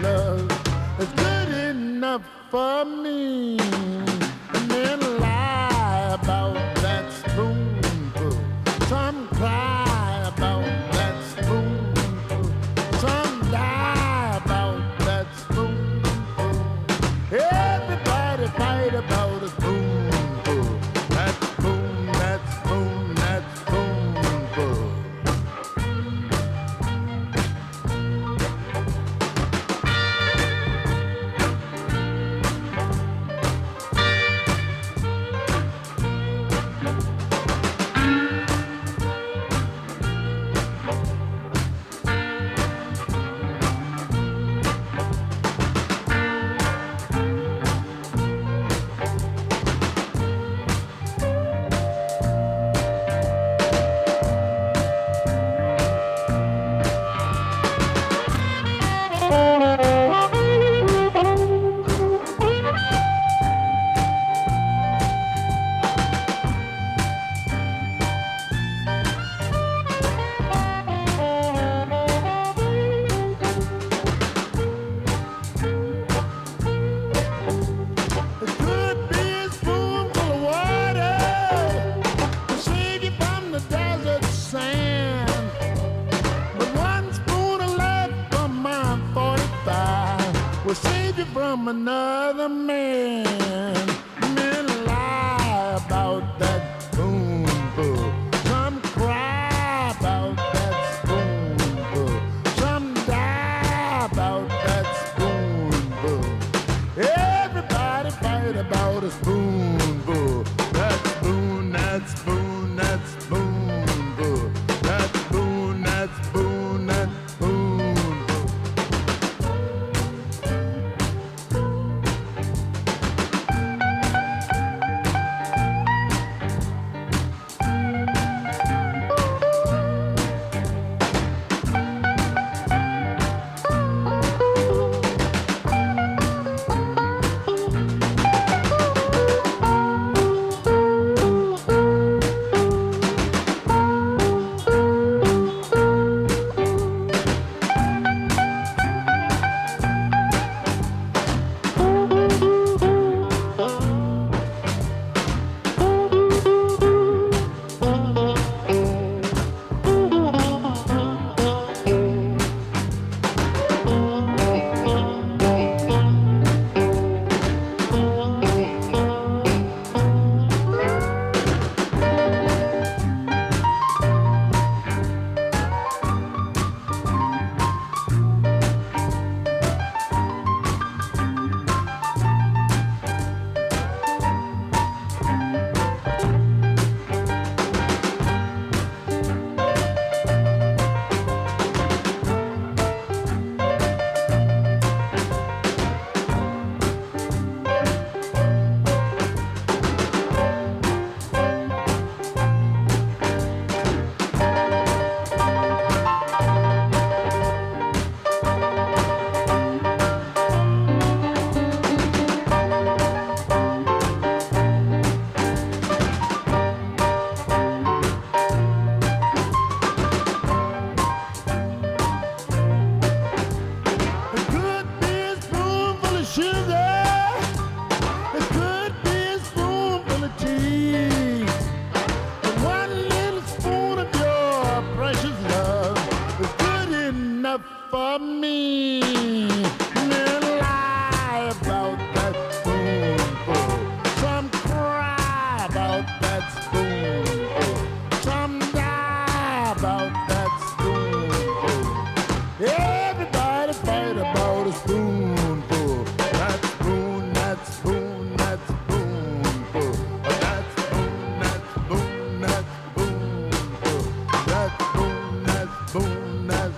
love is good enough for me. And then lie about will save you from another man. Men lie about that spoonful. Some cry about that spoonful. Some die about that spoonful. Everybody fight about a spoonful. That spoon, that spoon. me. Then lie about that spoonful. Some cry about that spoonful. Some die about that spoonful. Everybody fight about a spoonful. That spoon, that spoon, that spoonful. That spoon, that spoon, that spoonful. That spoon, that spoon, that.